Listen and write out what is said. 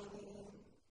وَهَارُونَ